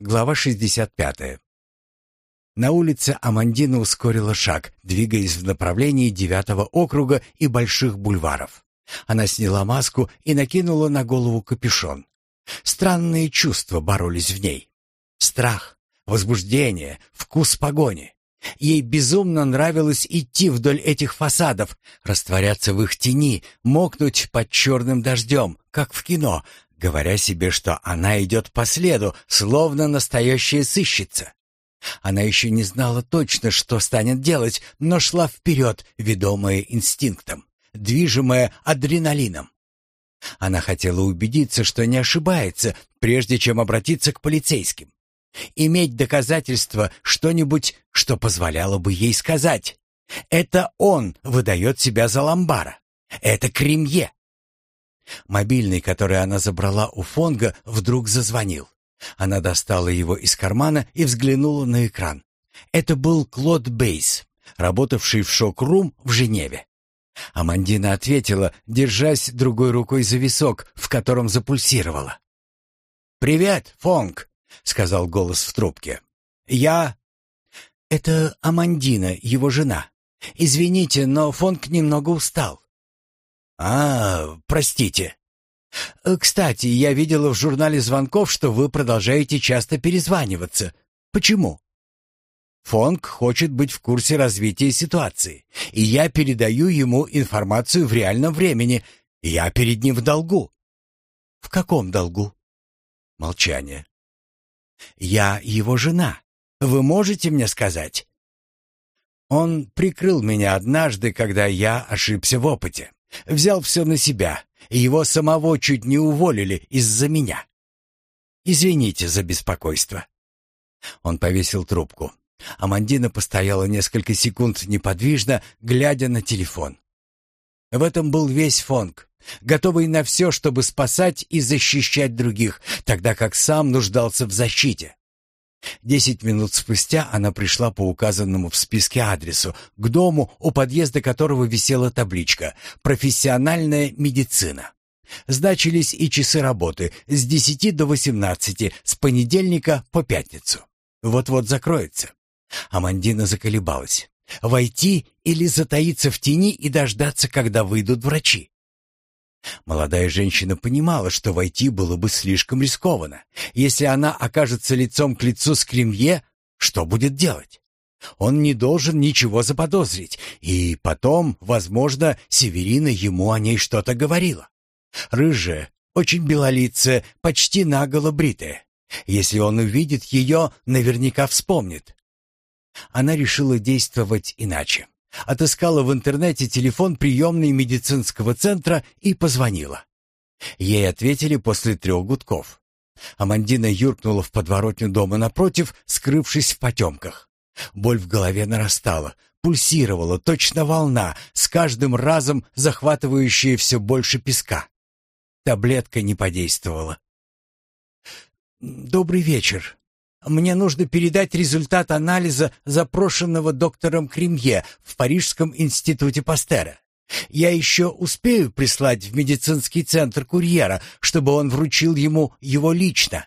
Глава 65. На улице Амандина ускорила шаг, двигаясь в направлении девятого округа и больших бульваров. Она сняла маску и накинула на голову капюшон. Странные чувства боролись в ней. Страх, возбуждение, вкус погони. Ей безумно нравилось идти вдоль этих фасадов, растворяться в их тени, мокнуть под черным дождем, как в кино, говоря себе, что она идет по следу, словно настоящая сыщица. Она еще не знала точно, что станет делать, но шла вперед, ведомая инстинктом, движимая адреналином. Она хотела убедиться, что не ошибается, прежде чем обратиться к полицейским. Иметь доказательства, что-нибудь, что позволяло бы ей сказать. Это он выдает себя за ломбара. Это Кремье. Мобильный, который она забрала у Фонга, вдруг зазвонил. Она достала его из кармана и взглянула на экран. Это был Клод Бейс, работавший в шок-рум в Женеве. Амандина ответила, держась другой рукой за висок, в котором запульсировала. «Привет, Фонг», — сказал голос в трубке. «Я...» «Это Амандина, его жена. Извините, но Фонг немного устал. «А, простите». Э, «Кстати, я видела в журнале звонков, что вы продолжаете часто перезваниваться. Почему?» Фонг хочет быть в курсе развития ситуации, и я передаю ему информацию в реальном времени. Я перед ним в долгу. В каком долгу? Молчание. Я его жена. Вы можете мне сказать? Он прикрыл меня однажды, когда я ошибся в опыте. Взял все на себя, и его самого чуть не уволили из-за меня. Извините за беспокойство. Он повесил трубку. Амандина постояла несколько секунд неподвижно, глядя на телефон. В этом был весь Фонг, готовый на все, чтобы спасать и защищать других, тогда как сам нуждался в защите. Десять минут спустя она пришла по указанному в списке адресу, к дому, у подъезда которого висела табличка «Профессиональная медицина». Значились и часы работы с десяти до восемнадцати, с понедельника по пятницу. Вот-вот закроется. Амандина заколебалась. Войти или затаиться в тени и дождаться, когда выйдут врачи? Молодая женщина понимала, что войти было бы слишком рискованно. Если она окажется лицом к лицу с Кремье, что будет делать? Он не должен ничего заподозрить, и потом, возможно, Северина ему о ней что-то говорила. Рыжая, очень белолицая, почти наголо бритая. Если он увидит ее, наверняка вспомнит. Она решила действовать иначе. Отыскала в интернете телефон приемной медицинского центра и позвонила. Ей ответили после трех гудков. Амандина юркнула в подворотню дома напротив, скрывшись в потемках. Боль в голове нарастала, пульсировала, точно волна, с каждым разом захватывающая все больше песка. Таблетка не подействовала. «Добрый вечер», мне нужно передать результат анализа, запрошенного доктором Кремье в Парижском институте Пастера. Я еще успею прислать в медицинский центр курьера, чтобы он вручил ему его лично.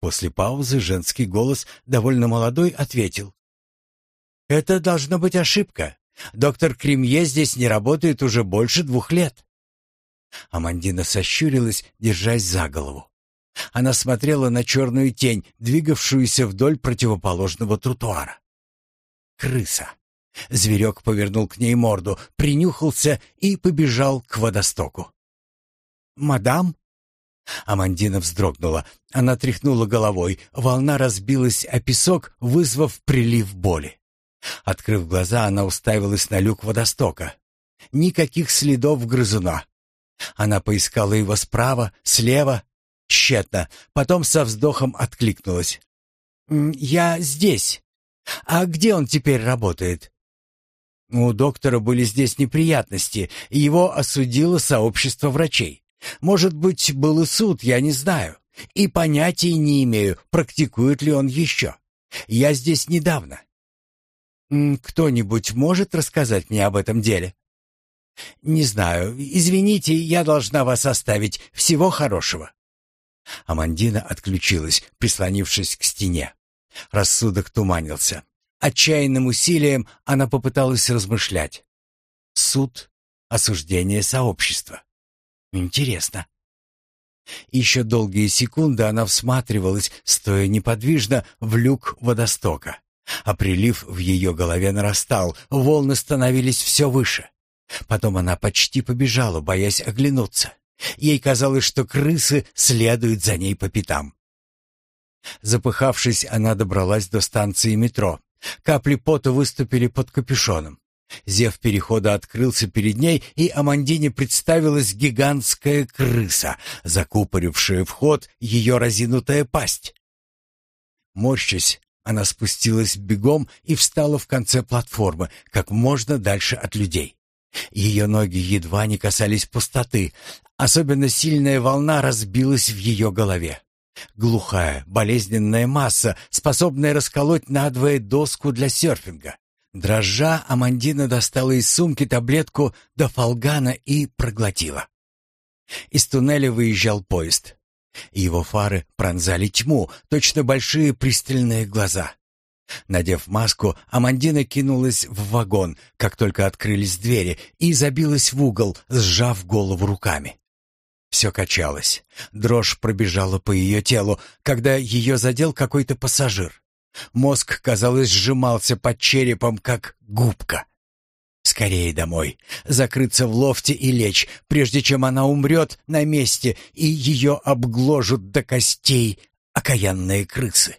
После паузы женский голос, довольно молодой, ответил. «Это должна быть ошибка. Доктор Кремье здесь не работает уже больше двух лет». Амандина сощурилась, держась за голову. Она смотрела на черную тень, двигавшуюся вдоль противоположного тротуара. Крыса. Зверек повернул к ней морду, принюхался и побежал к водостоку. «Мадам?» Амандина вздрогнула. Она тряхнула головой. Волна разбилась о песок, вызвав прилив боли. Открыв глаза, она уставилась на люк водостока. Никаких следов грызуна. Она поискала его справа, слева, Тщетно. Потом со вздохом откликнулась. «Я здесь. А где он теперь работает?» У доктора были здесь неприятности, его осудило сообщество врачей. Может быть, был и суд, я не знаю. И понятия не имею, практикует ли он еще. Я здесь недавно. Кто-нибудь может рассказать мне об этом деле? Не знаю. Извините, я должна вас оставить. Всего хорошего. Амандина отключилась, прислонившись к стене. Рассудок туманился. Отчаянным усилием она попыталась размышлять. Суд, осуждение сообщества. Интересно. Еще долгие секунды она всматривалась, стоя неподвижно, в люк водостока. А прилив в ее голове нарастал, волны становились все выше. Потом она почти побежала, боясь оглянуться. Ей казалось, что крысы следуют за ней по пятам. Запыхавшись, она добралась до станции метро. Капли пота выступили под капюшоном. Зев перехода открылся перед ней, и Амандине представилась гигантская крыса, закупорившая вход ее разинутая пасть. Морщась, она спустилась бегом и встала в конце платформы, как можно дальше от людей. Ее ноги едва не касались пустоты, особенно сильная волна разбилась в ее голове. Глухая, болезненная масса, способная расколоть надвое доску для серфинга. Дрожа, Амандина достала из сумки таблетку до фолгана и проглотила. Из туннеля выезжал поезд. Его фары пронзали тьму, точно большие пристальные глаза. Надев маску, Амандина кинулась в вагон, как только открылись двери, и забилась в угол, сжав голову руками. Все качалось. Дрожь пробежала по ее телу, когда ее задел какой-то пассажир. Мозг, казалось, сжимался под черепом, как губка. Скорее домой, закрыться в лофте и лечь, прежде чем она умрет на месте, и ее обгложат до костей окаянные крысы.